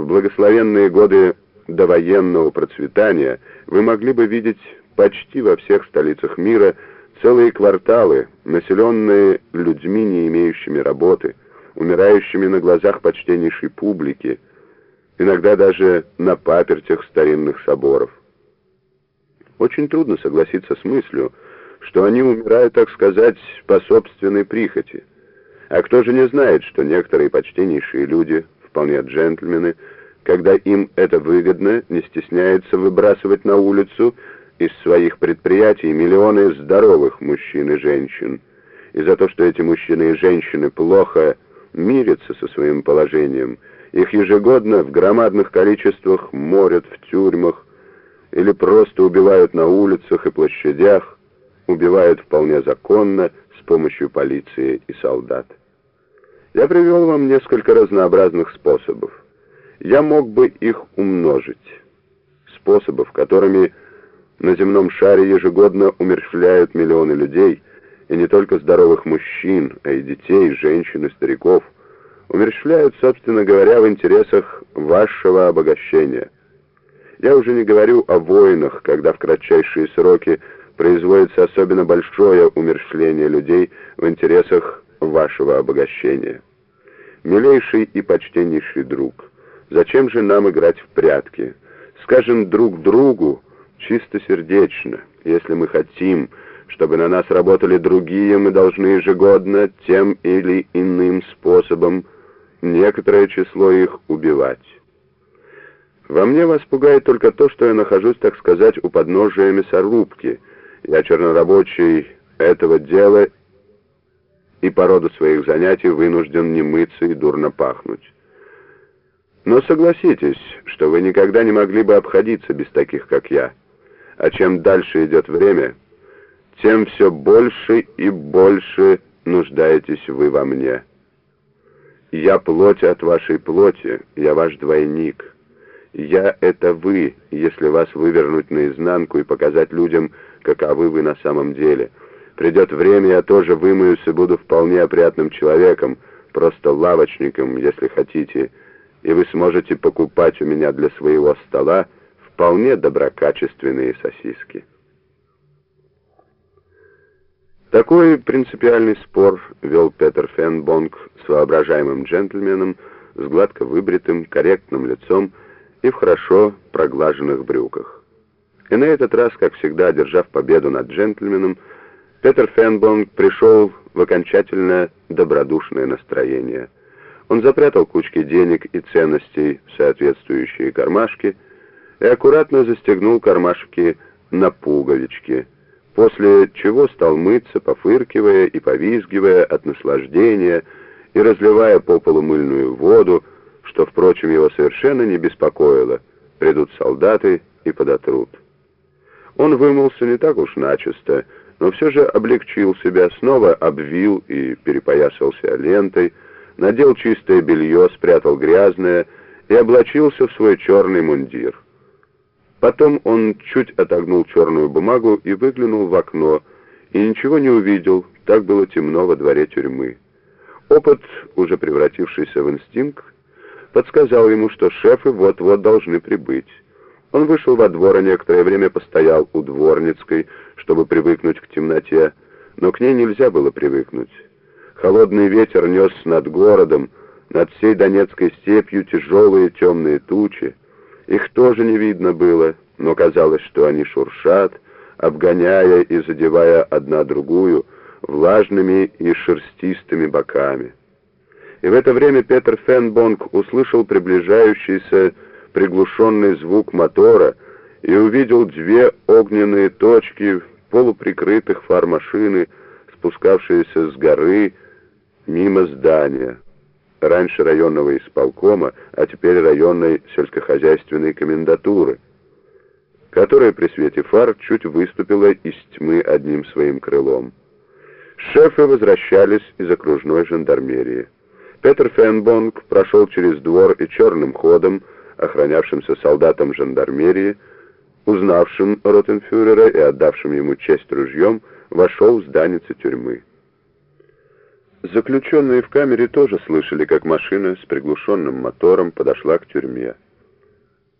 В благословенные годы довоенного процветания вы могли бы видеть почти во всех столицах мира целые кварталы, населенные людьми, не имеющими работы, умирающими на глазах почтеннейшей публики, иногда даже на папертях старинных соборов. Очень трудно согласиться с мыслью, что они умирают, так сказать, по собственной прихоти. А кто же не знает, что некоторые почтеннейшие люди, вполне джентльмены, когда им это выгодно, не стесняются выбрасывать на улицу из своих предприятий миллионы здоровых мужчин и женщин. И за то, что эти мужчины и женщины плохо мирятся со своим положением, их ежегодно в громадных количествах морят в тюрьмах или просто убивают на улицах и площадях, убивают вполне законно с помощью полиции и солдат. Я привел вам несколько разнообразных способов. Я мог бы их умножить. Способов, которыми на земном шаре ежегодно умерщвляют миллионы людей, и не только здоровых мужчин, а и детей, женщин и стариков, умерщвляют, собственно говоря, в интересах вашего обогащения. Я уже не говорю о войнах, когда в кратчайшие сроки производится особенно большое умерщвление людей в интересах вашего обогащения. Милейший и почтеннейший друг, зачем же нам играть в прятки? Скажем друг другу чисто сердечно, если мы хотим, чтобы на нас работали другие, мы должны ежегодно тем или иным способом некоторое число их убивать. Во мне вас пугает только то, что я нахожусь, так сказать, у подножия мясорубки. Я чернорабочий этого дела и по роду своих занятий вынужден не мыться и дурно пахнуть. Но согласитесь, что вы никогда не могли бы обходиться без таких, как я. А чем дальше идет время, тем все больше и больше нуждаетесь вы во мне. Я плоть от вашей плоти, я ваш двойник. Я — это вы, если вас вывернуть наизнанку и показать людям, каковы вы на самом деле — Придет время, я тоже вымоюсь и буду вполне опрятным человеком, просто лавочником, если хотите, и вы сможете покупать у меня для своего стола вполне доброкачественные сосиски. Такой принципиальный спор вел Петер Фенбонг с воображаемым джентльменом, с гладко выбритым, корректным лицом и в хорошо проглаженных брюках. И на этот раз, как всегда, одержав победу над джентльменом, Петер Фенбонг пришел в окончательно добродушное настроение. Он запрятал кучки денег и ценностей в соответствующие кармашки и аккуратно застегнул кармашки на пуговички, после чего стал мыться, пофыркивая и повизгивая от наслаждения и разливая по полу мыльную воду, что, впрочем, его совершенно не беспокоило. Придут солдаты и подотрут. Он вымылся не так уж начисто, но все же облегчил себя, снова обвил и перепоясался лентой, надел чистое белье, спрятал грязное и облачился в свой черный мундир. Потом он чуть отогнул черную бумагу и выглянул в окно, и ничего не увидел, так было темно во дворе тюрьмы. Опыт, уже превратившийся в инстинкт, подсказал ему, что шефы вот-вот должны прибыть. Он вышел во двор и некоторое время постоял у дворницкой, чтобы привыкнуть к темноте, но к ней нельзя было привыкнуть. Холодный ветер нес над городом, над всей Донецкой степью тяжелые темные тучи. Их тоже не видно было, но казалось, что они шуршат, обгоняя и задевая одна другую влажными и шерстистыми боками. И в это время Петр Фенбонг услышал приближающийся приглушенный звук мотора и увидел две огненные точки полуприкрытых фар машины, спускавшиеся с горы мимо здания, раньше районного исполкома, а теперь районной сельскохозяйственной комендатуры, которая при свете фар чуть выступила из тьмы одним своим крылом. Шефы возвращались из окружной жандармерии. Петер Фенбонг прошел через двор и черным ходом, охранявшимся солдатом жандармерии, узнавшим ротенфюрера и отдавшим ему честь ружьем, вошел в зданице тюрьмы. Заключенные в камере тоже слышали, как машина с приглушенным мотором подошла к тюрьме.